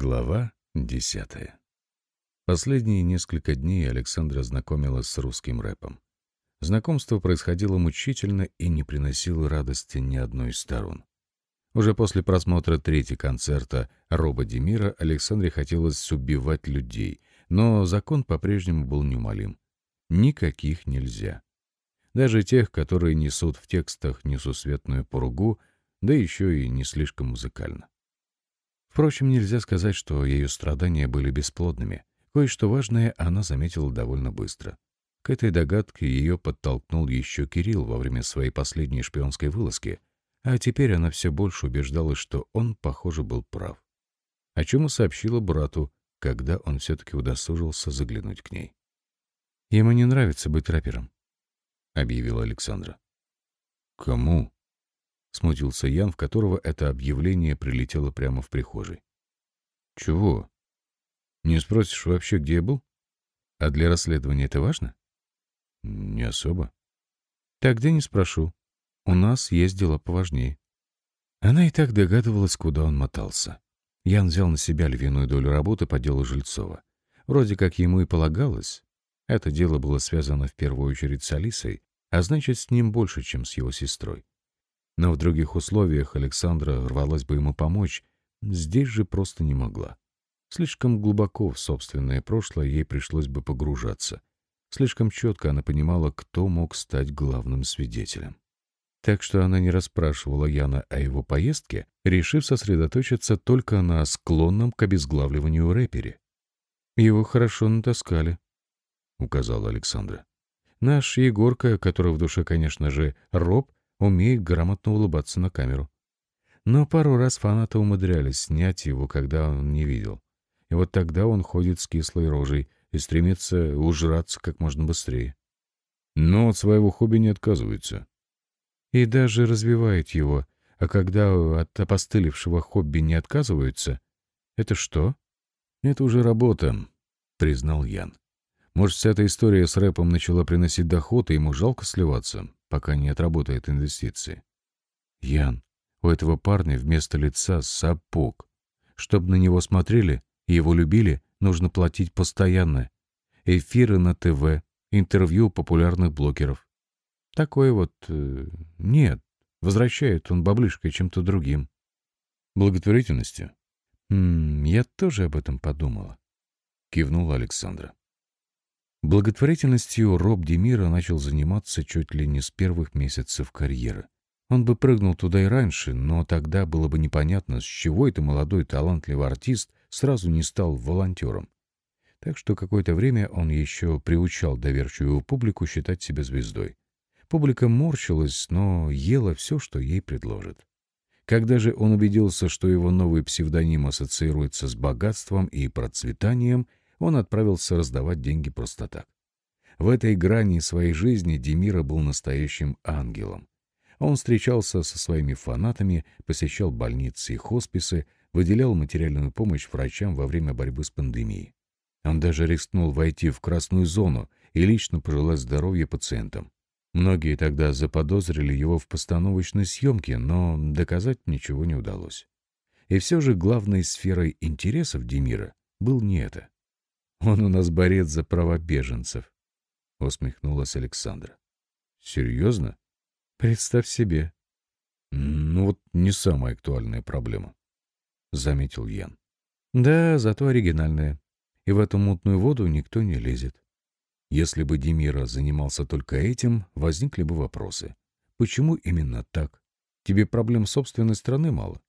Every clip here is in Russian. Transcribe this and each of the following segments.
Глава десятая. Последние несколько дней Александра знакомилась с русским рэпом. Знакомство происходило мучительно и не приносило радости ни одной из сторон. Уже после просмотра третьего концерта Роба Демира Александре хотелось убивать людей, но закон по-прежнему был неумолим. Никаких нельзя. Даже тех, которые несут в текстах несусветную поругу, да еще и не слишком музыкально. Впрочем, нельзя сказать, что ее страдания были бесплодными. Кое-что важное она заметила довольно быстро. К этой догадке ее подтолкнул еще Кирилл во время своей последней шпионской вылазки, а теперь она все больше убеждалась, что он, похоже, был прав. О чем и сообщила брату, когда он все-таки удосужился заглянуть к ней. «Ему не нравится быть рэпером», — объявила Александра. «Кому?» Смутился Ян, в которого это объявление прилетело прямо в прихожей. «Чего? Не спросишь вообще, где я был? А для расследования это важно?» «Не особо». «Тогда не спрошу. У нас есть дела поважнее». Она и так догадывалась, куда он мотался. Ян взял на себя львиную долю работы по делу Жильцова. Вроде как ему и полагалось. Это дело было связано в первую очередь с Алисой, а значит, с ним больше, чем с его сестрой. Но в других условиях Александра рвалась бы ему помочь, здесь же просто не могла. Слишком глубоко в собственное прошлое ей пришлось бы погружаться. Слишком четко она понимала, кто мог стать главным свидетелем. Так что она не расспрашивала Яна о его поездке, решив сосредоточиться только на склонном к обезглавливанию рэпере. «Его хорошо натаскали», — указала Александра. «Наш Егорка, который в душе, конечно же, роб, умеет грамотно улыбаться на камеру. Но пару раз фанаты умудрялись снять его, когда он не видел. И вот тогда он ходит с кислой рожей и стремится ужраться как можно быстрее. Но от своего хобби не отказывается. И даже развивает его. А когда от опостылевшего хобби не отказываются, это что? Это уже работа, признал Ян. Может, вся эта история с рэпом начала приносить доход, и ему жалко сливаться? Пока не отработает инвестиции. Ян, у этого парня вместо лица сапог. Чтобы на него смотрели и его любили, нужно платить постоянно. Эфиры на ТВ, интервью популярных блогеров. Такой вот... Э, нет, возвращает он баблышкой чем-то другим. Благотворительностью? М -м, я тоже об этом подумала. Кивнула Александра. Благотворительностью Роб Демира начал заниматься чуть ли не с первых месяцев карьеры. Он бы прыгнул туда и раньше, но тогда было бы непонятно, с чего это молодой талантливый артист сразу не стал волонтером. Так что какое-то время он еще приучал доверчивую публику считать себя звездой. Публика морщилась, но ела все, что ей предложат. Когда же он убедился, что его новый псевдоним ассоциируется с богатством и процветанием, он отправился раздавать деньги просто так. В этой грани своей жизни Демира был настоящим ангелом. Он встречался со своими фанатами, посещал больницы и хосписы, выделял материальную помощь врачам во время борьбы с пандемией. Он даже рискнул войти в красную зону и лично пожелать здоровья пациентам. Многие тогда заподозрили его в постановочной съемке, но доказать ничего не удалось. И все же главной сферой интересов Демира был не это. Он у нас борец за права беженцев, — усмехнулась Александра. — Серьезно? Представь себе. — Ну вот не самая актуальная проблема, — заметил Ян. — Да, зато оригинальная. И в эту мутную воду никто не лезет. Если бы Демира занимался только этим, возникли бы вопросы. Почему именно так? Тебе проблем собственной страны мало?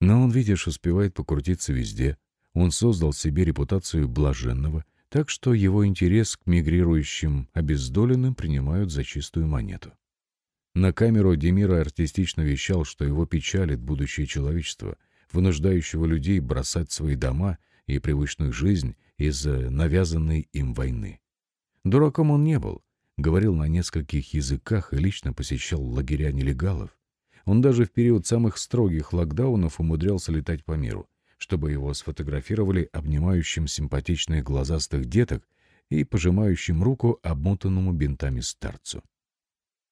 Но он, видишь, успевает покрутиться везде, он создал себе репутацию блаженного, так что его интерес к мигрирующим обездоленным принимают за чистую монету. На камеру Демира артистично вещал, что его печалит будущее человечества, вынуждающего людей бросать свои дома и привычную жизнь из-за навязанной им войны. Дураком он не был, говорил на нескольких языках и лично посещал лагеря нелегалов. Он даже в период самых строгих локдаунов умудрялся летать по миру, чтобы его сфотографировали обнимающим симпатичных глазастых деток и пожимающим руку обмотанному бинтами старцу.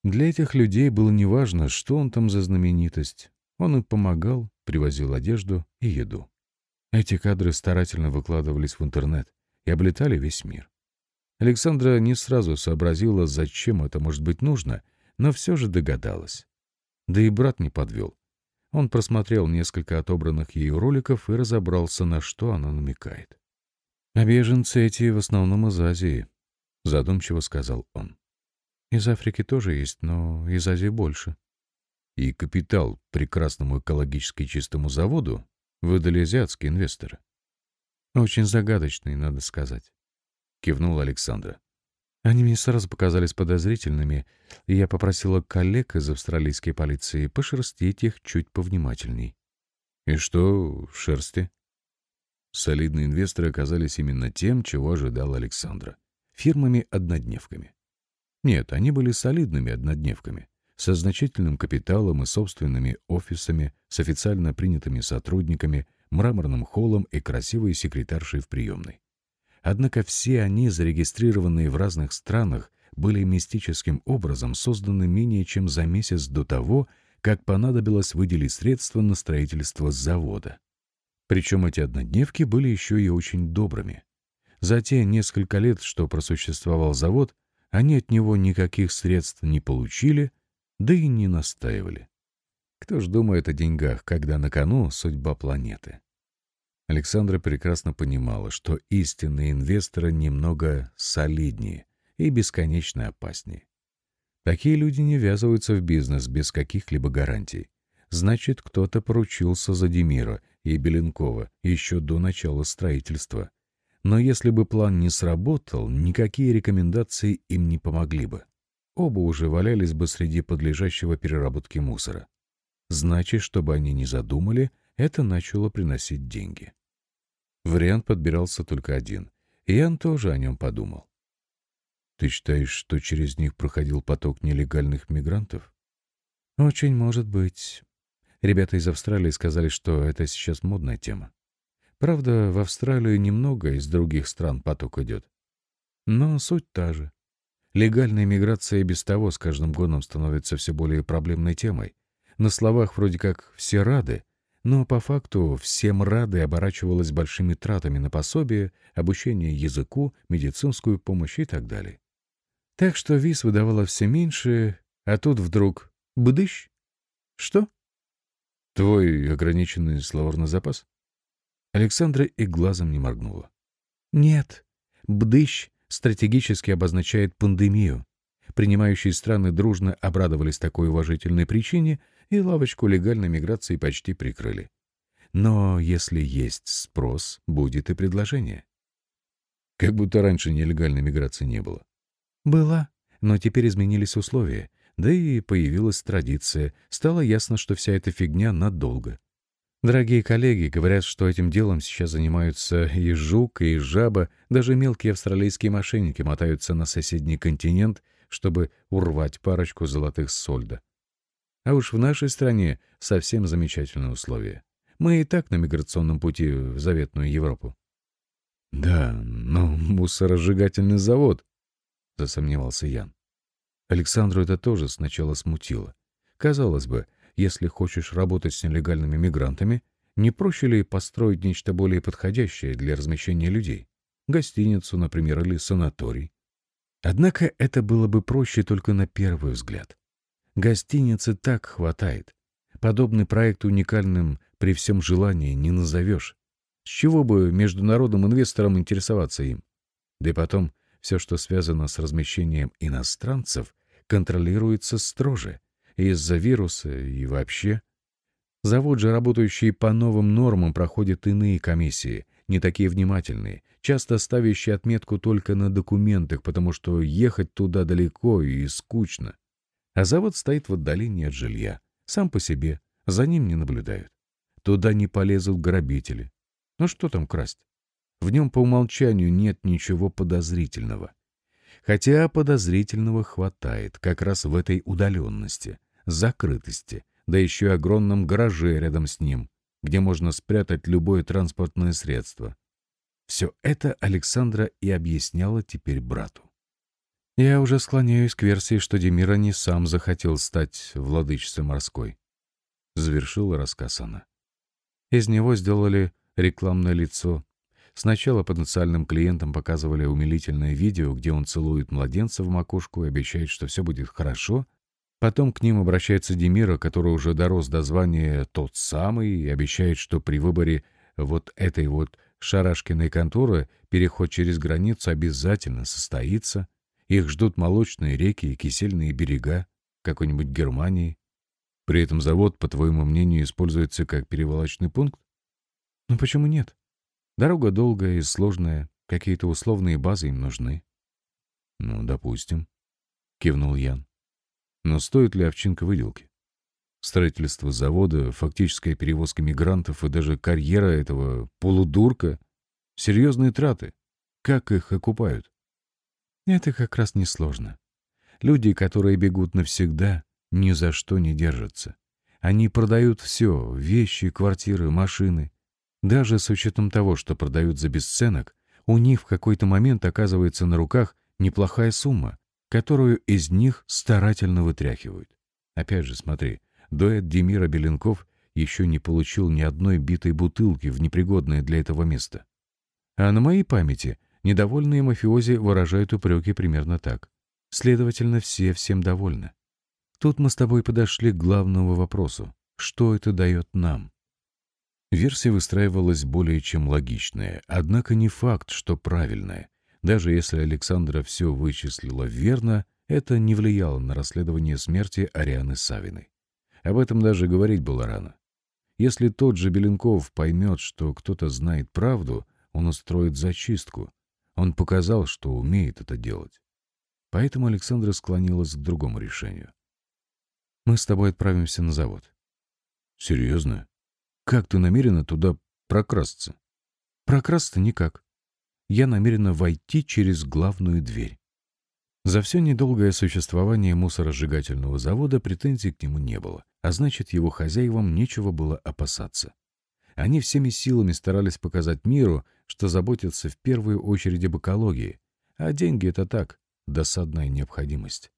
Для этих людей было неважно, что он там за знаменитость. Он им помогал, привозил одежду и еду. Эти кадры старательно выкладывались в интернет и облетали весь мир. Александра не сразу сообразила, зачем это может быть нужно, но все же догадалась. Да и брат не подвел. Он просмотрел несколько отобранных ею роликов и разобрался, на что она намекает. «А эти в основном из Азии», — задумчиво сказал он. «Из Африки тоже есть, но из Азии больше». И капитал прекрасному экологически чистому заводу выдали азиатские инвесторы. «Очень загадочный, надо сказать», — кивнул Александра. Они мне сразу показались подозрительными, и я попросила коллег из австралийской полиции пошерстить их чуть повнимательней. И что в шерсти? Солидные инвесторы оказались именно тем, чего ожидал Александра. Фирмами-однодневками. Нет, они были солидными однодневками, со значительным капиталом и собственными офисами, с официально принятыми сотрудниками, мраморным холлом и красивой секретаршей в приемной. Однако все они, зарегистрированные в разных странах, были мистическим образом созданы менее чем за месяц до того, как понадобилось выделить средства на строительство завода. Причем эти однодневки были еще и очень добрыми. За те несколько лет, что просуществовал завод, они от него никаких средств не получили, да и не настаивали. Кто ж думает о деньгах, когда на кону судьба планеты? Александра прекрасно понимала, что истинные инвесторы немного солиднее и бесконечно опаснее. Такие люди не ввязываются в бизнес без каких-либо гарантий. Значит, кто-то поручился за Демира и Беленкова еще до начала строительства. Но если бы план не сработал, никакие рекомендации им не помогли бы. Оба уже валялись бы среди подлежащего переработки мусора. Значит, чтобы они не задумали, это начало приносить деньги. Вариант подбирался только один. Ян тоже о нем подумал. «Ты считаешь, что через них проходил поток нелегальных мигрантов?» «Очень может быть. Ребята из Австралии сказали, что это сейчас модная тема. Правда, в Австралию немного из других стран поток идет. Но суть та же. Легальная миграция и без того с каждым годом становится все более проблемной темой. На словах вроде как все рады, но по факту всем рады оборачивалась большими тратами на пособие, обучение языку, медицинскую помощь и так далее. Так что виз выдавала все меньше, а тут вдруг — бдыщ. Что? Твой ограниченный словарный запас? Александра и глазом не моргнула. Нет, бдыщ стратегически обозначает пандемию. Принимающие страны дружно обрадовались такой уважительной причине — и лавочку легальной миграции почти прикрыли. Но если есть спрос, будет и предложение. Как будто раньше нелегальной миграции не было. Была, но теперь изменились условия, да и появилась традиция. Стало ясно, что вся эта фигня надолго. Дорогие коллеги говорят, что этим делом сейчас занимаются и жук, и жаба, даже мелкие австралийские мошенники мотаются на соседний континент, чтобы урвать парочку золотых сольда. А уж в нашей стране совсем замечательные условия. Мы и так на миграционном пути в заветную Европу. — Да, но мусоросжигательный завод, — засомневался Ян. Александру это тоже сначала смутило. Казалось бы, если хочешь работать с нелегальными мигрантами, не проще ли построить нечто более подходящее для размещения людей? Гостиницу, например, или санаторий? Однако это было бы проще только на первый взгляд. Гостиницы так хватает. Подобный проект уникальным при всем желании не назовешь. С чего бы международным инвесторам интересоваться им? Да и потом, все, что связано с размещением иностранцев, контролируется строже. Из-за вируса и вообще. Завод же, работающий по новым нормам, проходит иные комиссии, не такие внимательные, часто ставящие отметку только на документах, потому что ехать туда далеко и скучно. А завод стоит в отдалении от жилья, сам по себе, за ним не наблюдают. Туда не полезут грабители. Ну что там красть? В нем по умолчанию нет ничего подозрительного. Хотя подозрительного хватает как раз в этой удаленности, закрытости, да еще и огромном гараже рядом с ним, где можно спрятать любое транспортное средство. Все это Александра и объясняла теперь брату. Я уже склоняюсь к версии, что Демира не сам захотел стать владычицей морской. Завершила рассказ она. Из него сделали рекламное лицо. Сначала потенциальным клиентам показывали умилительное видео, где он целует младенца в макушку и обещает, что все будет хорошо. Потом к ним обращается Демира, который уже дорос до звания «тот самый» и обещает, что при выборе вот этой вот шарашкиной конторы переход через границу обязательно состоится. Их ждут молочные реки и кисельные берега какой-нибудь Германии. При этом завод, по твоему мнению, используется как перевалочный пункт? Ну почему нет? Дорога долгая и сложная, какие-то условные базы им нужны. Ну, допустим, кивнул Ян. Но стоит ли овчинка выделки? Строительство завода, фактическая перевозка мигрантов и даже карьера этого полудурка — серьезные траты. Как их окупают? Это как раз несложно. Люди, которые бегут навсегда, ни за что не держатся. Они продают все — вещи, квартиры, машины. Даже с учетом того, что продают за бесценок, у них в какой-то момент оказывается на руках неплохая сумма, которую из них старательно вытряхивают. Опять же, смотри, дуэт Демира Беленков еще не получил ни одной битой бутылки в непригодное для этого место. А на моей памяти недовольные мафиози выражают упреки примерно так. Следовательно, все всем довольны. Тут мы с тобой подошли к главному вопросу. Что это дает нам? Версия выстраивалась более чем логичная, однако не факт, что правильная. Даже если Александра все вычислила верно, это не влияло на расследование смерти Арианы Савиной. Об этом даже говорить было рано. Если тот же Беленков поймет, что кто-то знает правду, он устроит зачистку. Он показал, что умеет это делать. Поэтому Александра склонилась к другому решению. «Мы с тобой отправимся на завод». «Серьезно? Как ты намерена туда прокрасться?» «Прокрасться никак. Я намерена войти через главную дверь». За все недолгое существование мусоросжигательного завода претензий к нему не было, а значит, его хозяевам нечего было опасаться. Они всеми силами старались показать миру, что заботятся в первую очередь об экологии, а деньги — это так, досадная необходимость.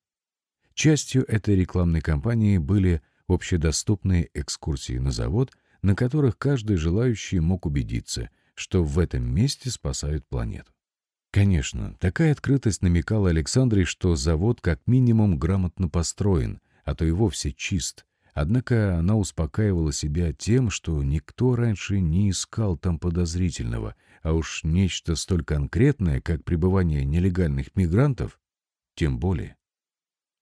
Частью этой рекламной кампании были общедоступные экскурсии на завод, на которых каждый желающий мог убедиться, что в этом месте спасают планету. Конечно, такая открытость намекала Александре, что завод как минимум грамотно построен, а то и вовсе чист. Однако она успокаивала себя тем, что никто раньше не искал там подозрительного, а уж нечто столь конкретное, как пребывание нелегальных мигрантов, тем более.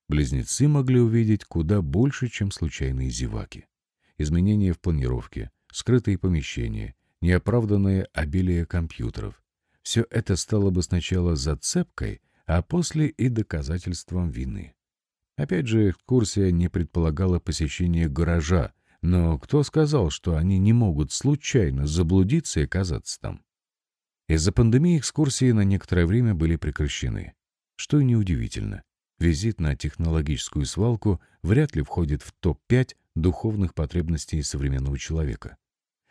Близнецы могли увидеть куда больше, чем случайные зеваки. Изменения в планировке, скрытые помещения, неоправданное обилие компьютеров. Все это стало бы сначала зацепкой, а после и доказательством вины. Опять же, экскурсия не предполагала посещение гаража, но кто сказал, что они не могут случайно заблудиться и оказаться там? Из-за пандемии экскурсии на некоторое время были прекращены. Что и неудивительно. Визит на технологическую свалку вряд ли входит в топ-5 духовных потребностей современного человека.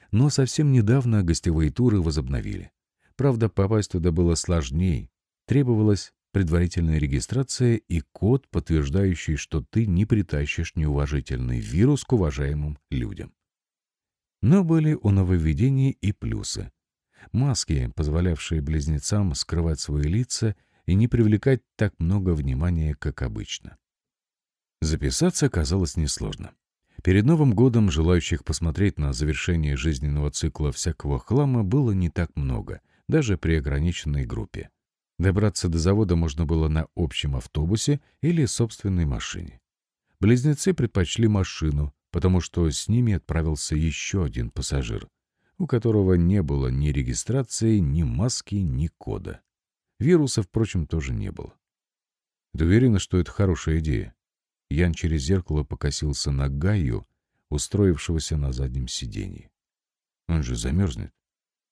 Но совсем недавно гостевые туры возобновили. Правда, попасть туда было сложнее. Требовалась предварительная регистрация и код, подтверждающий, что ты не притащишь неуважительный вирус к уважаемым людям. Но были у нововведений и плюсы. Маски, позволявшие близнецам скрывать свои лица и не привлекать так много внимания, как обычно. Записаться оказалось несложно. Перед Новым годом желающих посмотреть на завершение жизненного цикла всякого хлама было не так много, даже при ограниченной группе. Добраться до завода можно было на общем автобусе или собственной машине. Близнецы предпочли машину, потому что с ними отправился еще один пассажир, у которого не было ни регистрации, ни маски, ни кода. Вируса, впрочем, тоже не было. Ты уверена, что это хорошая идея? Ян через зеркало покосился на Гаю, устроившегося на заднем сиденье. Он же замерзнет.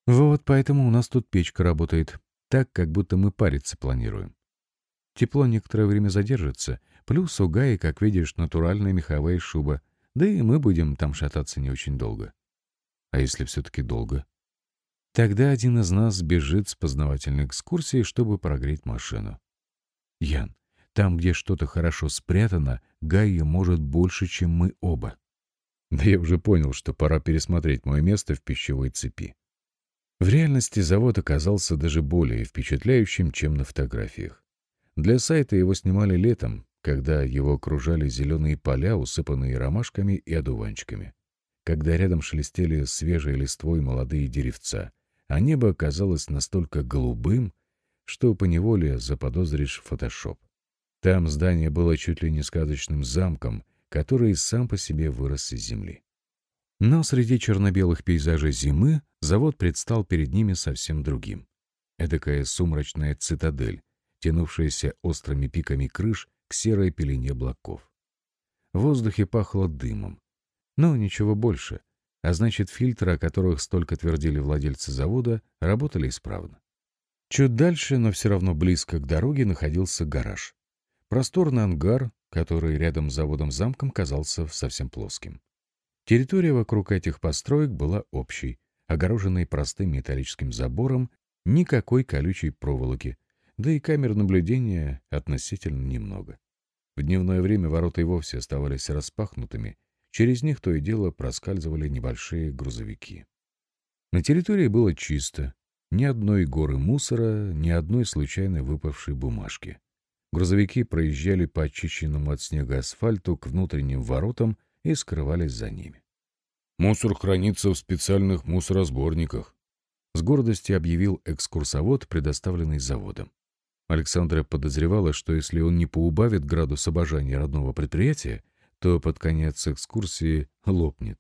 Вот поэтому у нас тут печка работает. Так, как будто мы париться планируем. Тепло некоторое время задержится. Плюс у Гаи, как видишь, натуральная меховая шуба. Да и мы будем там шататься не очень долго. А если все-таки долго? Тогда один из нас бежит с познавательной экскурсией, чтобы прогреть машину. Ян, там, где что-то хорошо спрятано, Гайя может больше, чем мы оба. Да я уже понял, что пора пересмотреть мое место в пищевой цепи. В реальности завод оказался даже более впечатляющим, чем на фотографиях. Для сайта его снимали летом, когда его окружали зеленые поля, усыпанные ромашками и одуванчиками, когда рядом шелестели свежей листвой молодые деревца, а небо оказалось настолько голубым, что поневоле заподозришь фотошоп. Там здание было чуть ли не сказочным замком, который сам по себе вырос из земли. Но среди черно-белых пейзажей зимы завод предстал перед ними совсем другим. Эдакая сумрачная цитадель, тянувшаяся острыми пиками крыш к серой пелене облаков. В воздухе пахло дымом. Но ничего больше, а значит, фильтры, о которых столько твердили владельцы завода, работали исправно. Чуть дальше, но все равно близко к дороге, находился гараж. Просторный ангар, который рядом с заводом-замком казался совсем плоским. Территория вокруг этих построек была общей, огороженной простым металлическим забором, никакой колючей проволоки, да и камер наблюдения относительно немного. В дневное время ворота и вовсе оставались распахнутыми, через них то и дело проскальзывали небольшие грузовики. На территории было чисто, ни одной горы мусора, ни одной случайно выпавшей бумажки. Грузовики проезжали по очищенному от снега асфальту к внутренним воротам и скрывались за ними. «Мусор хранится в специальных мусоросборниках», — с гордостью объявил экскурсовод, предоставленный заводом. Александра подозревала, что если он не поубавит градус обожания родного предприятия, то под конец экскурсии лопнет.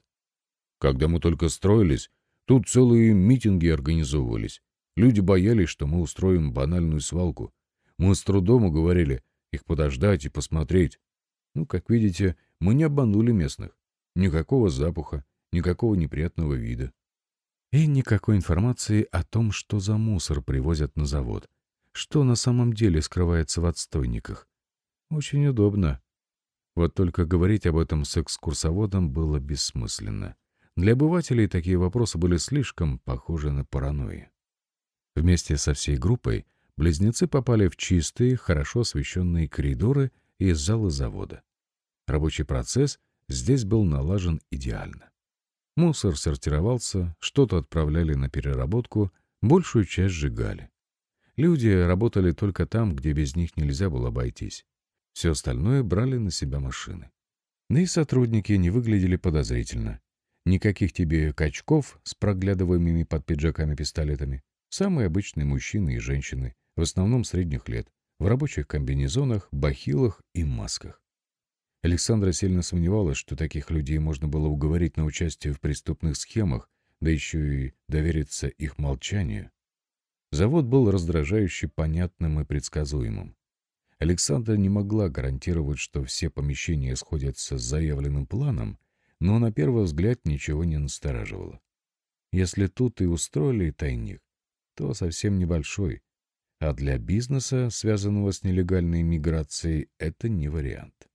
Когда мы только строились, тут целые митинги организовывались. Люди боялись, что мы устроим банальную свалку. Мы с трудом уговорили их подождать и посмотреть. Ну, как видите, мы не обманули местных. Никакого запаха, никакого неприятного вида. И никакой информации о том, что за мусор привозят на завод. Что на самом деле скрывается в отстойниках. Очень удобно. Вот только говорить об этом с экскурсоводом было бессмысленно. Для обывателей такие вопросы были слишком похожи на паранойи. Вместе со всей группой близнецы попали в чистые, хорошо освещенные коридоры из зала завода. Рабочий процесс здесь был налажен идеально. Мусор сортировался, что-то отправляли на переработку, большую часть сжигали. Люди работали только там, где без них нельзя было обойтись. Все остальное брали на себя машины. Да и сотрудники не выглядели подозрительно. Никаких тебе качков с проглядываемыми под пиджаками пистолетами. Самые обычные мужчины и женщины, в основном средних лет, в рабочих комбинезонах, бахилах и масках. Александра сильно сомневалась, что таких людей можно было уговорить на участие в преступных схемах, да еще и довериться их молчанию. Завод был раздражающе понятным и предсказуемым. Александра не могла гарантировать, что все помещения сходятся с заявленным планом, но на первый взгляд ничего не настораживало. Если тут и устроили тайник, то совсем небольшой, а для бизнеса, связанного с нелегальной миграцией, это не вариант.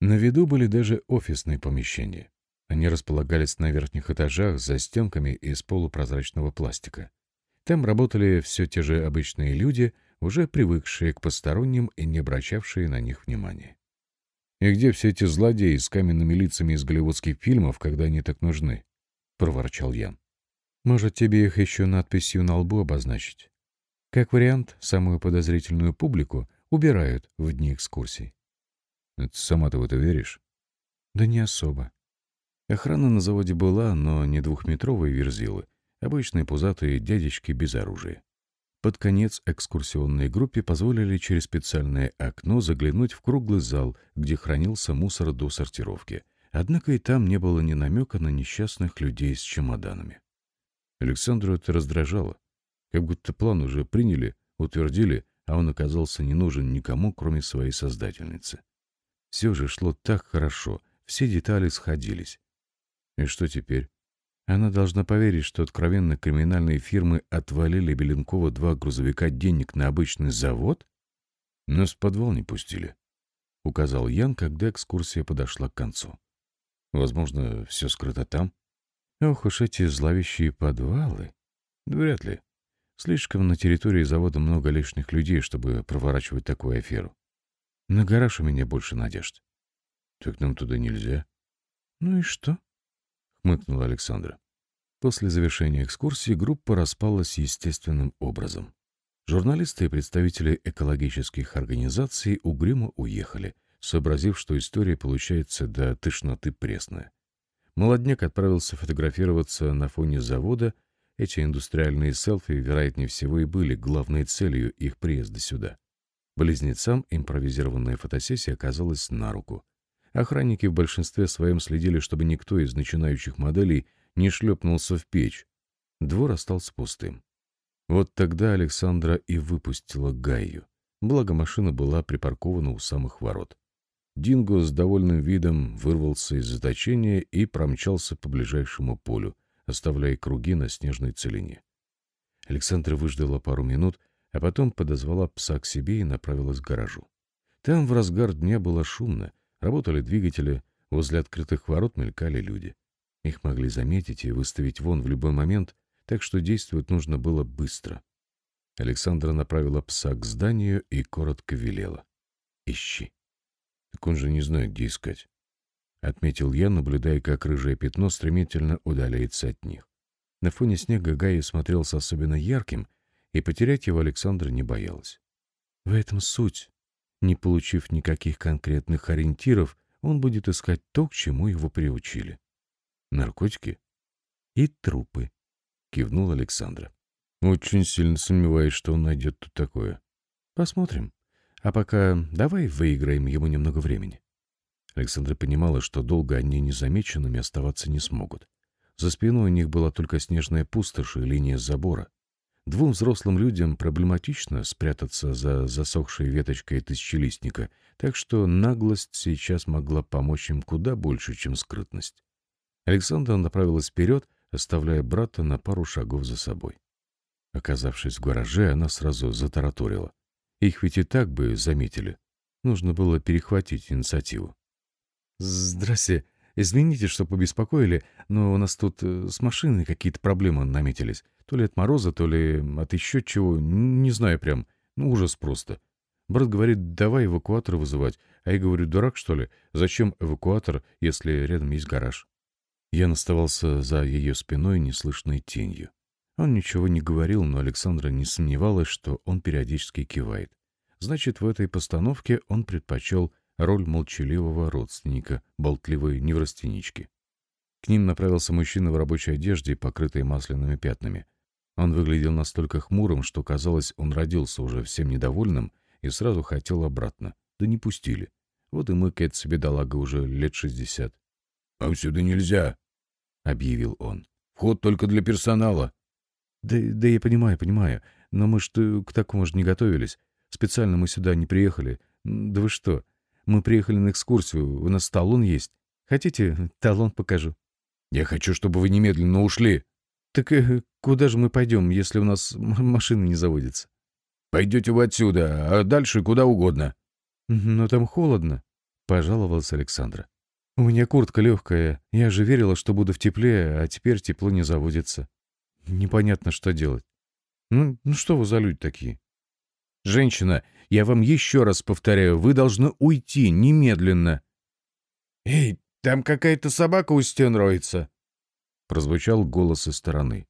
На виду были даже офисные помещения. Они располагались на верхних этажах за стенками из полупрозрачного пластика. Там работали все те же обычные люди, уже привыкшие к посторонним и не обращавшие на них внимания. «И где все эти злодеи с каменными лицами из голливудских фильмов, когда они так нужны?» — проворчал Ян. «Может, тебе их еще надписью на лбу обозначить? Как вариант, самую подозрительную публику убирают в дни экскурсий. Это сама-то в это веришь? Да не особо. Охрана на заводе была, но не двухметровые верзилы, обычные пузатые дядечки без оружия. Под конец экскурсионной группе позволили через специальное окно заглянуть в круглый зал, где хранился мусор до сортировки. Однако и там не было ни намека на несчастных людей с чемоданами. Александру это раздражало. Как будто план уже приняли, утвердили, а он оказался не нужен никому, кроме своей создательницы. Все же шло так хорошо, все детали сходились. И что теперь? Она должна поверить, что откровенно криминальные фирмы отвалили Беленкова два грузовика денег на обычный завод? Нас в подвал не пустили, — указал Ян, когда экскурсия подошла к концу. Возможно, все скрыто там? Ох уж эти зловещие подвалы. Вряд ли. Слишком на территории завода много лишних людей, чтобы проворачивать такую аферу. На гараж у меня больше надежд. Так нам туда нельзя. Ну и что? Хмыкнула Александра. После завершения экскурсии группа распалась естественным образом. Журналисты и представители экологических организаций угрюмо уехали, сообразив, что история получается до тошноты пресная. Молодняк отправился фотографироваться на фоне завода. Эти индустриальные селфи, вероятнее всего, и были главной целью их приезда сюда. Близнецам импровизированная фотосессия оказалась на руку. Охранники в большинстве своем следили, чтобы никто из начинающих моделей не шлепнулся в печь. Двор остался пустым. Вот тогда Александра и выпустила Гайю. Благо машина была припаркована у самых ворот. Динго с довольным видом вырвался из заточения и промчался по ближайшему полю, оставляя круги на снежной целине. Александра выждала пару минут, а потом подозвала пса к себе и направилась к гаражу. Там в разгар дня было шумно, работали двигатели, возле открытых ворот мелькали люди. Их могли заметить и выставить вон в любой момент, так что действовать нужно было быстро. Александра направила пса к зданию и коротко велела. «Ищи». Так он же не знает, где искать. Отметил я, наблюдая, как рыжее пятно стремительно удаляется от них. На фоне снега Гая смотрелся особенно ярким, и потерять его Александра не боялась. В этом суть. Не получив никаких конкретных ориентиров, он будет искать то, к чему его приучили. Наркотики? И трупы, кивнул Александра. Очень сильно сомневаюсь, что он найдет тут такое. Посмотрим. А пока давай выиграем ему немного времени. Александра понимала, что долго они незамеченными оставаться не смогут. За спиной у них была только снежная пустошь и линия забора. Двум взрослым людям проблематично спрятаться за засохшей веточкой тысячелистника, так что наглость сейчас могла помочь им куда больше, чем скрытность. Александра направилась вперед, оставляя брата на пару шагов за собой. Оказавшись в гараже, она сразу затараторила. Их ведь и так бы заметили. Нужно было перехватить инициативу. «Здрасте. Извините, что побеспокоили, но у нас тут э, с машиной какие-то проблемы наметились. То ли от мороза, то ли от еще чего. Не знаю прям. Ну, ужас просто. Брат говорит, давай эвакуатор вызывать. А я говорю, дурак, что ли? Зачем эвакуатор, если рядом есть гараж? Я оставался за ее спиной неслышной тенью. Он ничего не говорил, но Александра не сомневалась, что он периодически кивает. Значит, в этой постановке он предпочел роль молчаливого родственника, болтливой неврастенички. К ним направился мужчина в рабочей одежде, покрытой масляными пятнами. Он выглядел настолько хмурым, что казалось, он родился уже всем недовольным и сразу хотел обратно. Да не пустили. Вот и мыкает себе долага уже лет шестьдесят. — А сюда нельзя, — объявил он. — Вход только для персонала. Да, да я понимаю, понимаю. Но мы что к такому же не готовились. Специально мы сюда не приехали. Да вы что? Мы приехали на экскурсию. У нас талон есть. Хотите, талон покажу? Я хочу, чтобы вы немедленно ушли. Так э, куда же мы пойдем, если у нас машина не заводится? Пойдете вы отсюда, а дальше куда угодно. Но там холодно, пожаловалась Александра. У меня куртка легкая. Я же верила, что буду в тепле, а теперь тепло не заводится. Непонятно, что делать. Ну, ну что вы за люди такие? Женщина, я вам еще раз повторяю, вы должны уйти немедленно. Эй, там какая-то собака у стен роется. Прозвучал голос из стороны.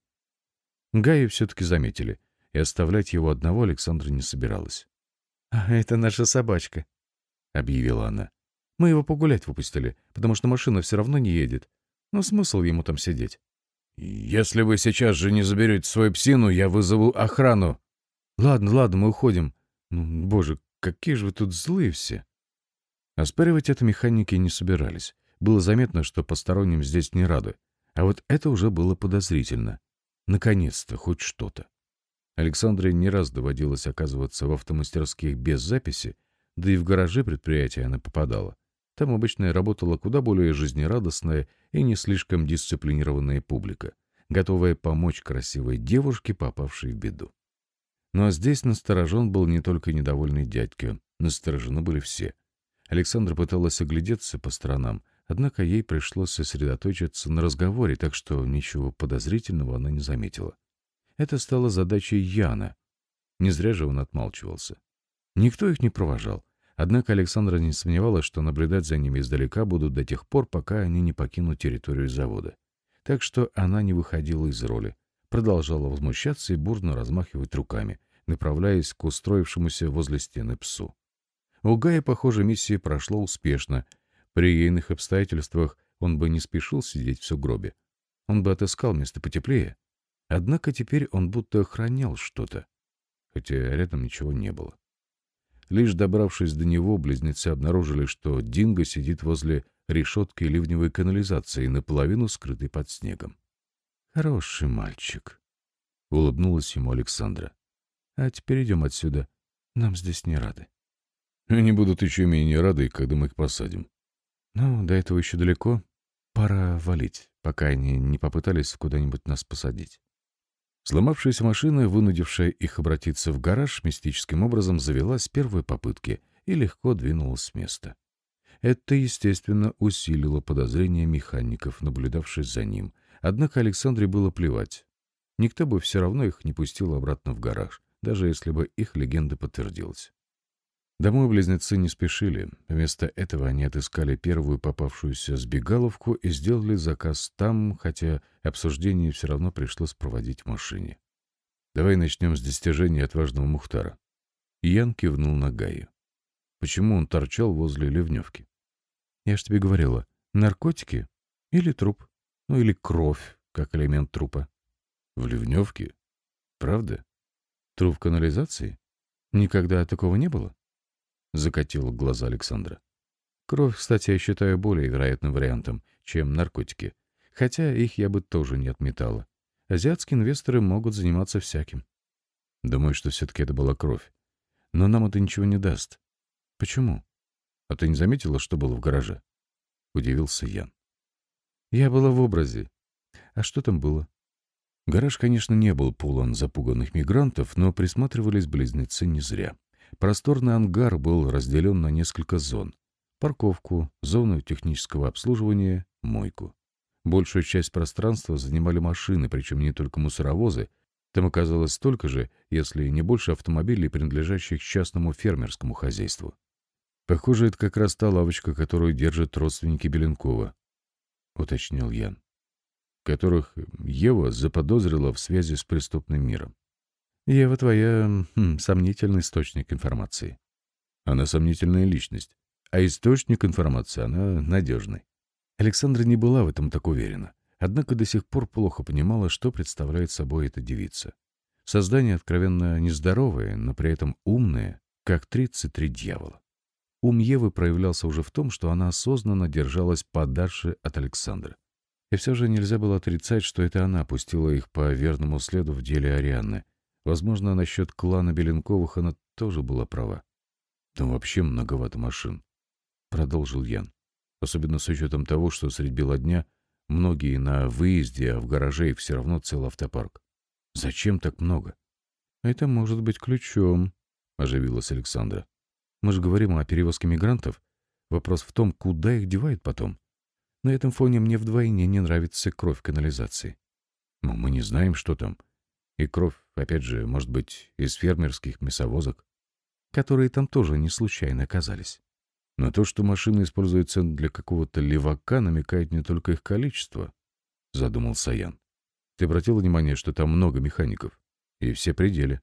Гаю все-таки заметили, и оставлять его одного Александра не собиралась. «А это наша собачка», — объявила она. «Мы его погулять выпустили, потому что машина все равно не едет. Но смысл ему там сидеть?» «Если вы сейчас же не заберете свою псину, я вызову охрану». «Ладно, ладно, мы уходим. Ну, боже, какие же вы тут злые все». Оспаривать это механики не собирались. Было заметно, что посторонним здесь не рады. А вот это уже было подозрительно. Наконец-то хоть что-то. Александре не раз доводилось оказываться в автомастерских без записи, да и в гараже предприятия она попадала. Там обычно работала куда более жизнерадостная и не слишком дисциплинированная публика, готовая помочь красивой девушке, попавшей в беду. Но здесь насторожен был не только недовольный дядька, насторожены были все. Александра пыталась оглядеться по сторонам, однако ей пришлось сосредоточиться на разговоре, так что ничего подозрительного она не заметила. Это стало задачей Яна. Не зря же он отмалчивался. Никто их не провожал. Однако Александра не сомневалась, что наблюдать за ними издалека будут до тех пор, пока они не покинут территорию завода. так что она не выходила из роли, продолжала возмущаться и бурно размахивать руками, направляясь к устроившемуся возле стены псу. У Гая, похоже, миссия прошла успешно. При иных обстоятельствах он бы не спешил сидеть в сугробе. Он бы отыскал место потеплее. Однако теперь он будто охранял что-то, хотя рядом ничего не было. Лишь добравшись до него, близнецы обнаружили, что Динго сидит возле решетки ливневой канализации, наполовину скрытой под снегом. «Хороший мальчик», — улыбнулась ему Александра. «А теперь идем отсюда. Нам здесь не рады». «Они будут еще менее рады, когда мы их посадим». «Ну, до этого еще далеко. Пора валить, пока они не попытались куда-нибудь нас посадить». Сломавшаяся машина, вынудившая их обратиться в гараж, мистическим образом завелась с первой попытки и легко двинулась с места. Это, естественно, усилило подозрения механиков, наблюдавших за ним. Однако Александре было плевать. Никто бы все равно их не пустил обратно в гараж, даже если бы их легенда подтвердилась. Домой близнецы не спешили. Вместо этого они отыскали первую попавшуюся сбегаловку и сделали заказ там, хотя обсуждение все равно пришлось проводить в машине. «Давай начнем с достижения отважного Мухтара». Ян кивнул на Гаю. Почему он торчал возле ливневки? «Я ж тебе говорила, наркотики или труп, ну или кровь, как элемент трупа». «В ливневке? Правда? Труп канализации? Никогда такого не было?» — закатила глаза Александра. Кровь, кстати, я считаю более вероятным вариантом, чем наркотики. Хотя их я бы тоже не отметала. Азиатские инвесторы могут заниматься всяким. Думаю, что все-таки это была кровь. Но нам это ничего не даст. Почему? А ты не заметила, что было в гараже? Удивился Ян. Я была в образе. А что там было? Гараж, конечно, не был полон запуганных мигрантов, но присматривались близнецы не зря. Просторный ангар был разделен на несколько зон. Парковку, зону технического обслуживания, мойку. Большую часть пространства занимали машины, причем не только мусоровозы. Там оказалось столько же, если не больше автомобилей, принадлежащих частному фермерскому хозяйству. Похоже, это как раз та лавочка, которую держат родственники Беленкова, — уточнил Ян, которых Ева заподозрила в связи с преступным миром. Ева твоя хм, сомнительный источник информации. Она сомнительная личность, а источник информации она надежный. Александра не была в этом так уверена, однако до сих пор плохо понимала, что представляет собой эта девица. Создание откровенно нездоровое, но при этом умное, как 33 дьявола. Ум Евы проявлялся уже в том, что она осознанно держалась подальше от Александра. И все же нельзя было отрицать, что это она пустила их по верному следу в деле Арианны, Возможно, насчет клана Беленковых она тоже была права. Там вообще многовато машин, — продолжил Ян. Особенно с учетом того, что средь бела дня многие на выезде, а в гараже их все равно целый автопарк. Зачем так много? Это может быть ключом, — оживилась Александра. Мы же говорим о перевозке мигрантов. Вопрос в том, куда их девают потом. На этом фоне мне вдвойне не нравится кровь канализации. Но мы не знаем, что там. И кровь, опять же, может быть, из фермерских мясовозок, которые там тоже не случайно оказались. Но то, что машины используются для какого-то левака, намекает не только их количество, — задумался Ян. Ты обратил внимание, что там много механиков? И все пределы.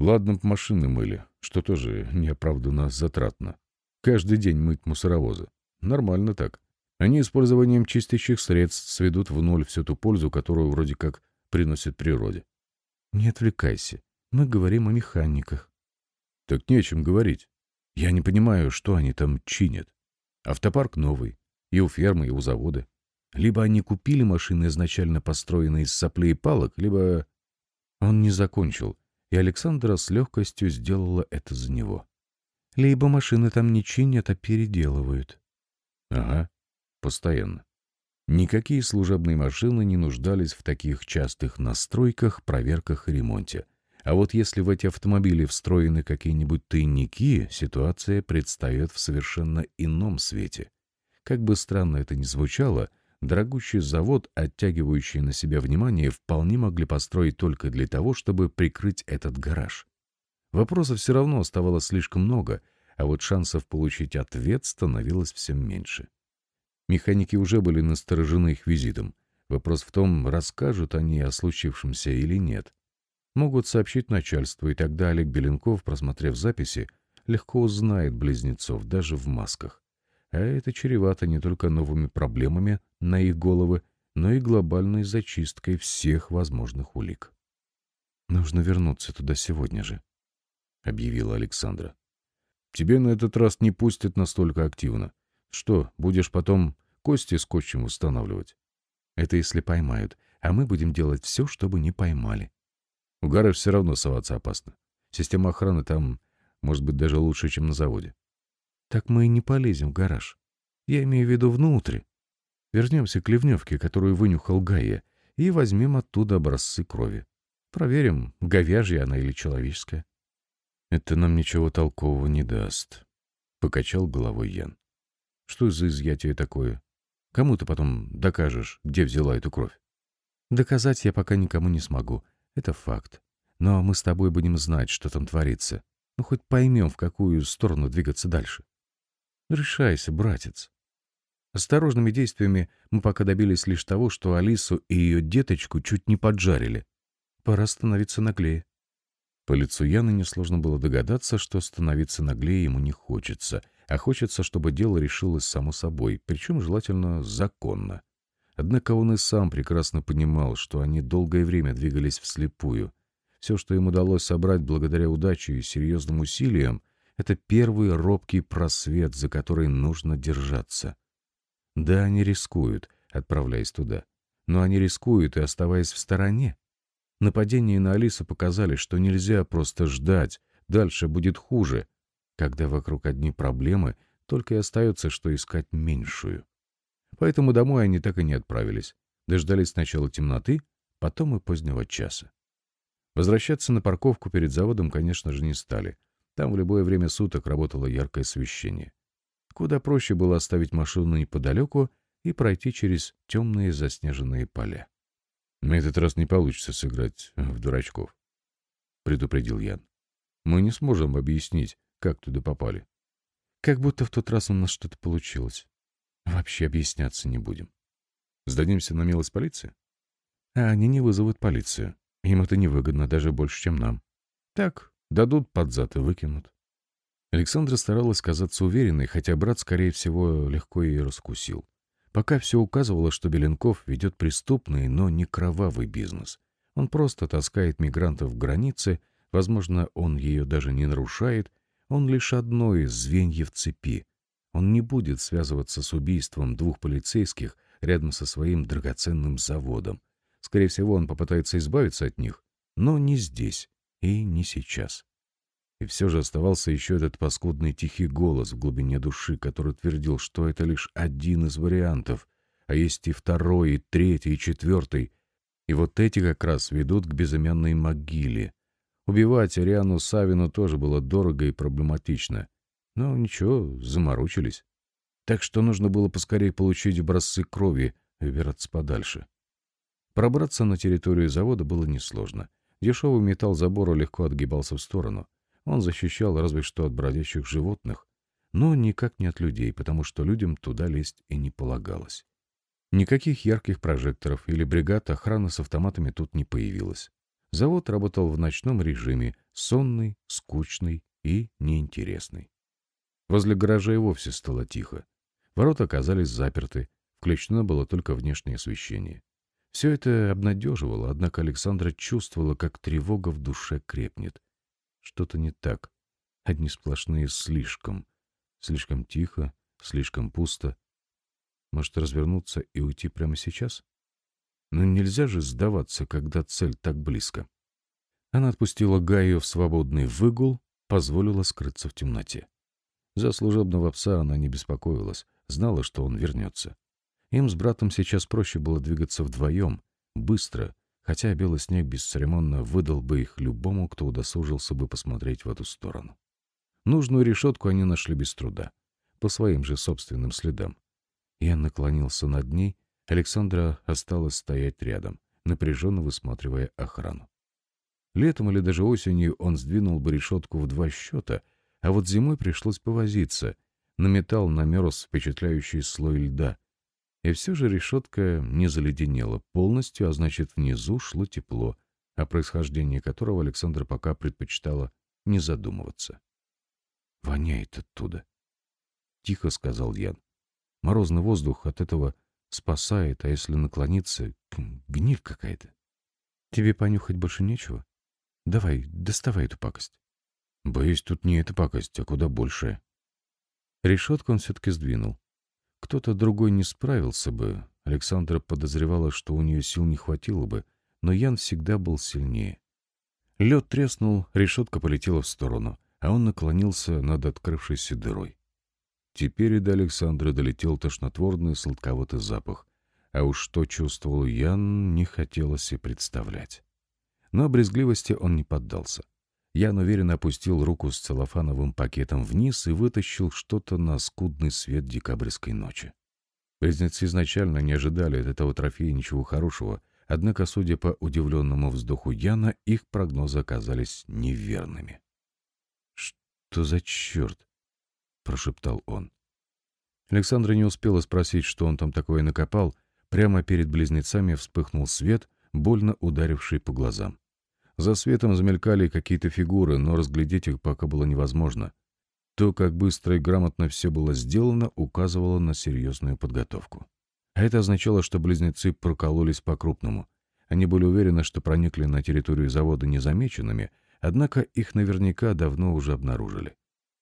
Ладно, машины мыли, что тоже неоправданно затратно. Каждый день мыть мусоровозы. Нормально так. Они использованием чистящих средств сведут в ноль всю ту пользу, которую вроде как приносит природе. Не отвлекайся. Мы говорим о механиках. Так не о чем говорить. Я не понимаю, что они там чинят. Автопарк новый. И у фермы, и у завода. Либо они купили машины, изначально построенные из соплей и палок, либо... Он не закончил, и Александра с легкостью сделала это за него. Либо машины там не чинят, а переделывают. Ага, постоянно. Никакие служебные машины не нуждались в таких частых настройках, проверках и ремонте. А вот если в эти автомобили встроены какие-нибудь тайники, ситуация предстает в совершенно ином свете. Как бы странно это ни звучало, дорогущий завод, оттягивающий на себя внимание, вполне могли построить только для того, чтобы прикрыть этот гараж. Вопросов все равно оставалось слишком много, а вот шансов получить ответ становилось все меньше. Механики уже были насторожены их визитом. Вопрос в том, расскажут они о случившемся или нет. Могут сообщить начальству, и тогда Олег Беленков, просмотрев записи, легко узнает близнецов даже в масках. А это чревато не только новыми проблемами на их головы, но и глобальной зачисткой всех возможных улик. «Нужно вернуться туда сегодня же», — объявила Александра. «Тебе на этот раз не пустят настолько активно. Что, будешь потом кости скотчем устанавливать?» «Это если поймают, а мы будем делать все, чтобы не поймали». «В гараж все равно соваться опасно. Система охраны там, может быть, даже лучше, чем на заводе». «Так мы и не полезем в гараж. Я имею в виду внутрь. Вернемся к ливневке, которую вынюхал Гайя, и возьмем оттуда образцы крови. Проверим, говяжья она или человеческая. Это нам ничего толкового не даст, — покачал головой Ян. Что за изъятие такое? Кому ты потом докажешь, где взяла эту кровь? Доказать я пока никому не смогу. Это факт. Но мы с тобой будем знать, что там творится. Ну, хоть поймем, в какую сторону двигаться дальше. Решайся, братец. Осторожными действиями мы пока добились лишь того, что Алису и ее деточку чуть не поджарили. Пора становиться наглее. По лицу Яны несложно было догадаться, что становиться наглее ему не хочется, а хочется, чтобы дело решилось само собой, причем желательно законно. Однако он и сам прекрасно понимал, что они долгое время двигались вслепую. Все, что им удалось собрать благодаря удаче и серьезным усилиям, это первый робкий просвет, за который нужно держаться. Да, они рискуют, отправляясь туда. Но они рискуют и оставаясь в стороне. Нападения на Алису показали, что нельзя просто ждать, дальше будет хуже. Когда вокруг одни проблемы, только и остается, что искать меньшую. Поэтому домой они так и не отправились. Дождались сначала темноты, потом и позднего часа. Возвращаться на парковку перед заводом, конечно же, не стали. Там в любое время суток работало яркое освещение. Куда проще было оставить машину неподалеку и пройти через темные заснеженные поля. На этот раз не получится сыграть в дурачков, — предупредил Ян. Мы не сможем объяснить, как туда попали. Как будто в тот раз у нас что-то получилось. Вообще объясняться не будем. Сдадимся на милость полиции? А они не вызовут полицию. Им это невыгодно, даже больше, чем нам. Так, дадут под зад и выкинут. Александра старалась казаться уверенной, хотя брат, скорее всего, легко ее раскусил. Пока все указывало, что Беленков ведет преступный, но не кровавый бизнес. Он просто таскает мигрантов в границы, возможно, он ее даже не нарушает, он лишь одно из звеньев цепи. Он не будет связываться с убийством двух полицейских рядом со своим драгоценным заводом. Скорее всего, он попытается избавиться от них, но не здесь и не сейчас. И все же оставался еще этот паскудный тихий голос в глубине души, который твердил, что это лишь один из вариантов, а есть и второй, и третий, и четвертый. И вот эти как раз ведут к безымянной могиле. Убивать Ариану Савину тоже было дорого и проблематично. Но ничего, заморочились. Так что нужно было поскорее получить образцы крови и убираться подальше. Пробраться на территорию завода было несложно. Дешевый металл забора легко отгибался в сторону — он защищал разве что от бродячих животных, но никак не от людей, потому что людям туда лезть и не полагалось. Никаких ярких прожекторов или бригад охраны с автоматами тут не появилось. Завод работал в ночном режиме, сонный, скучный и неинтересный. Возле гаража и вовсе стало тихо. Ворота оказались заперты, включено было только внешнее освещение. Все это обнадеживало, однако Александра чувствовала, как тревога в душе крепнет. Что-то не так. Одни сплошные слишком. Слишком тихо, слишком пусто. Может, развернуться и уйти прямо сейчас? Но нельзя же сдаваться, когда цель так близко. Она отпустила Гаю в свободный выгул, позволила скрыться в темноте. За служебного пса она не беспокоилась, знала, что он вернется. Им с братом сейчас проще было двигаться вдвоем, быстро, хотя белый снег бесцеремонно выдал бы их любому, кто удосужился бы посмотреть в эту сторону. Нужную решетку они нашли без труда, по своим же собственным следам. Я наклонился над ней, Александра осталась стоять рядом, напряженно высматривая охрану. Летом или даже осенью он сдвинул бы решетку в два счета, а вот зимой пришлось повозиться. На металл намерз впечатляющий слой льда. И все же решетка не заледенела полностью, а значит, внизу шло тепло, о происхождении которого Александра пока предпочитала не задумываться. «Воняет оттуда», — тихо сказал Ян. «Морозный воздух от этого спасает, а если наклониться, гниль какая-то. Тебе понюхать больше нечего? Давай, доставай эту пакость». «Боюсь, тут не эта пакость, а куда большая». Решетку он все-таки сдвинул. Кто-то другой не справился бы. Александра подозревала, что у нее сил не хватило бы, но Ян всегда был сильнее. Лед треснул, решетка полетела в сторону, а он наклонился над открывшейся дырой. Теперь и до Александра долетел тошнотворный сладковатый запах, а уж что чувствовал Ян, не хотелось и представлять. Но брезгливости он не поддался. Ян уверенно опустил руку с целлофановым пакетом вниз и вытащил что-то на скудный свет декабрьской ночи. Близнецы изначально не ожидали от этого трофея ничего хорошего, однако, судя по удивленному вздоху Яна, их прогнозы оказались неверными. «Что за черт?» — прошептал он. Александра не успела спросить, что он там такое накопал. Прямо перед близнецами вспыхнул свет, больно ударивший по глазам. За светом замелькали какие-то фигуры, но разглядеть их пока было невозможно. То, как быстро и грамотно все было сделано, указывало на серьезную подготовку. А это означало, что близнецы прокололись по-крупному. Они были уверены, что проникли на территорию завода незамеченными, однако их наверняка давно уже обнаружили.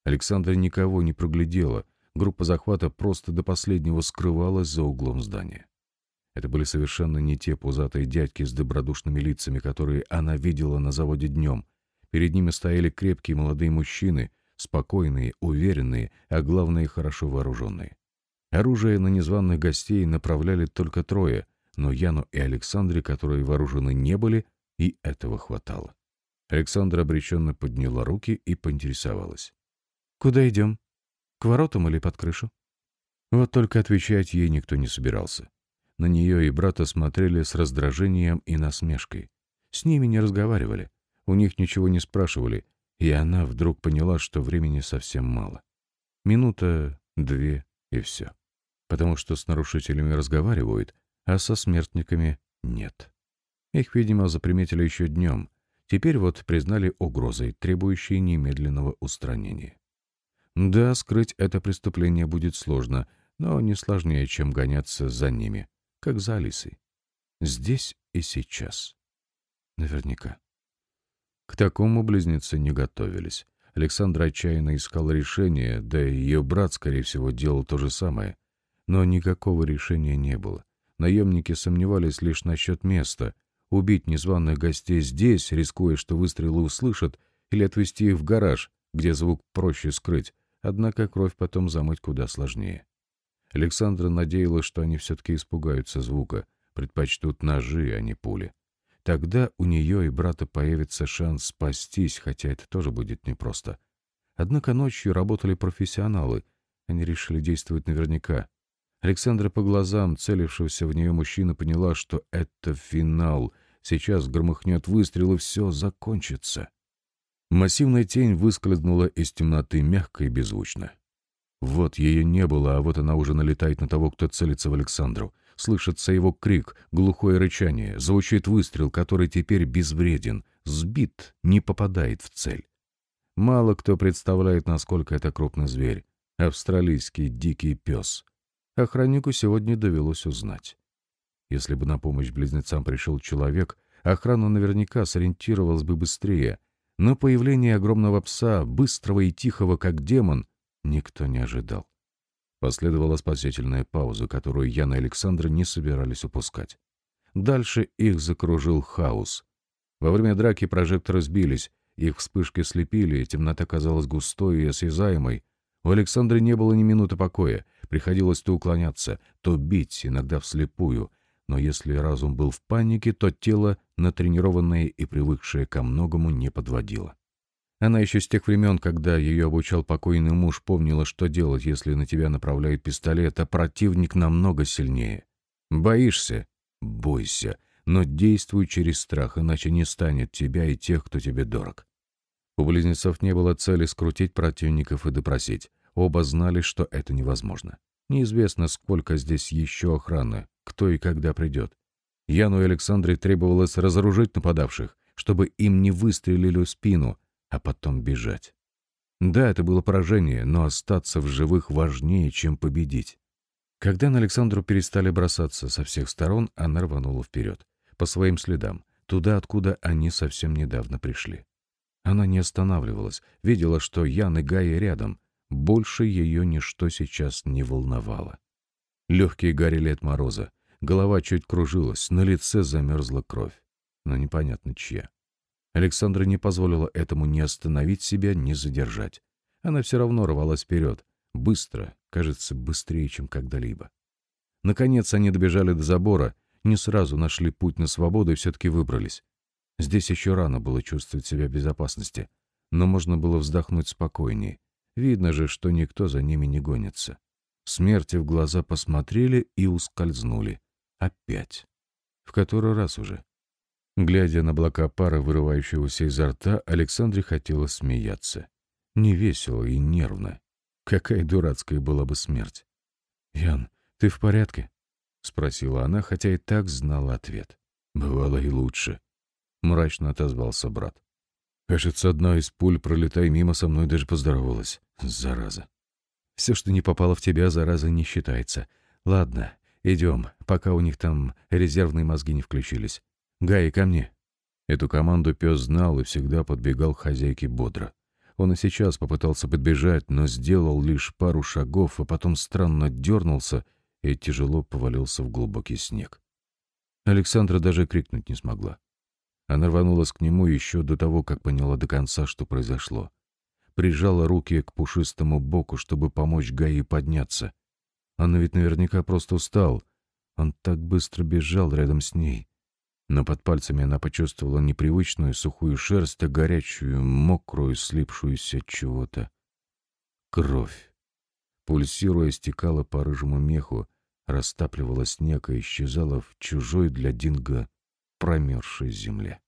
Александра никого не проглядела, группа захвата просто до последнего скрывалась за углом здания. Это были совершенно не те пузатые дядьки с добродушными лицами, которые она видела на заводе днем. Перед ними стояли крепкие молодые мужчины, спокойные, уверенные, а главное, хорошо вооруженные. Оружие на незваных гостей направляли только трое, но Яну и Александре, которые вооружены не были, и этого хватало. Александра обреченно подняла руки и поинтересовалась. «Куда идем? К воротам или под крышу?» Вот только отвечать ей никто не собирался. На нее и брата смотрели с раздражением и насмешкой. С ними не разговаривали, у них ничего не спрашивали, и она вдруг поняла, что времени совсем мало. Минута, две и все. Потому что с нарушителями разговаривают, а со смертниками нет. Их, видимо, заприметили еще днем. Теперь вот признали угрозой, требующей немедленного устранения. Да, скрыть это преступление будет сложно, но не сложнее, чем гоняться за ними как за Алисой. Здесь и сейчас. Наверняка. К такому близнецы не готовились. Александра отчаянно искала решение, да и ее брат, скорее всего, делал то же самое. Но никакого решения не было. Наемники сомневались лишь насчет места. Убить незваных гостей здесь, рискуя, что выстрелы услышат, или отвезти их в гараж, где звук проще скрыть, однако кровь потом замыть куда сложнее. Александра надеялась, что они все-таки испугаются звука, предпочтут ножи, а не пули. Тогда у нее и брата появится шанс спастись, хотя это тоже будет непросто. Однако ночью работали профессионалы. Они решили действовать наверняка. Александра по глазам целившегося в нее мужчины поняла, что это финал. Сейчас громыхнет выстрел, и все закончится. Массивная тень выскользнула из темноты мягко и беззвучно. Вот ее не было, а вот она уже налетает на того, кто целится в Александру. Слышится его крик, глухое рычание, звучит выстрел, который теперь безвреден, сбит, не попадает в цель. Мало кто представляет, насколько это крупный зверь. Австралийский дикий пес. Охраннику сегодня довелось узнать. Если бы на помощь близнецам пришел человек, охрана наверняка сориентировалась бы быстрее. Но появление огромного пса, быстрого и тихого, как демон, никто не ожидал. Последовала спасительная пауза, которую Яна и Александр не собирались упускать. Дальше их закружил хаос. Во время драки прожекторы сбились, их вспышки слепили, темнота казалась густой и осязаемой. У Александра не было ни минуты покоя, приходилось то уклоняться, то бить, иногда вслепую. Но если разум был в панике, то тело, натренированное и привыкшее ко многому, не подводило. Она еще с тех времен, когда ее обучал покойный муж, помнила, что делать, если на тебя направляют пистолет, а противник намного сильнее. Боишься? Бойся, но действуй через страх, иначе не станет тебя и тех, кто тебе дорог. У близнецов не было цели скрутить противников и допросить. Оба знали, что это невозможно. Неизвестно, сколько здесь еще охраны, кто и когда придет. Яну и Александре требовалось разоружить нападавших, чтобы им не выстрелили в спину, а потом бежать. Да, это было поражение, но остаться в живых важнее, чем победить. Когда на Александру перестали бросаться со всех сторон, она рванула вперед, по своим следам, туда, откуда они совсем недавно пришли. Она не останавливалась, видела, что Ян и Гая рядом. Больше ее ничто сейчас не волновало. Легкие горели от мороза, голова чуть кружилась, на лице замерзла кровь, но непонятно чья. Александра не позволила этому ни остановить себя, ни задержать. Она все равно рвалась вперед, быстро, кажется, быстрее, чем когда-либо. Наконец они добежали до забора, не сразу нашли путь на свободу и все-таки выбрались. Здесь еще рано было чувствовать себя в безопасности, но можно было вздохнуть спокойнее. Видно же, что никто за ними не гонится. Смерти в глаза посмотрели и ускользнули. Опять. В который раз уже. Глядя на облака пара, вырывающегося изо рта, Александре хотелось смеяться. Не весело и нервно. Какая дурацкая была бы смерть. «Ян, ты в порядке?» — спросила она, хотя и так знала ответ. «Бывало и лучше», — мрачно отозвался брат. «Кажется, одна из пуль, пролетая мимо, со мной даже поздоровалась. Зараза. Все, что не попало в тебя, зараза, не считается. Ладно, идем, пока у них там резервные мозги не включились. Гай, ко мне». Эту команду пес знал и всегда подбегал к хозяйке бодро. Он и сейчас попытался подбежать, но сделал лишь пару шагов, а потом странно дернулся и тяжело повалился в глубокий снег. Александра даже крикнуть не смогла. Она рванулась к нему еще до того, как поняла до конца, что произошло. Прижала руки к пушистому боку, чтобы помочь Гаи подняться. Она ведь наверняка просто устал. Он так быстро бежал рядом с ней но под пальцами она почувствовала непривычную сухую шерсть, а горячую, мокрую, слипшуюся чего-то. Кровь. Пульсируя, стекала по рыжему меху, растапливала снег и исчезала в чужой для Динго промерзшей земле.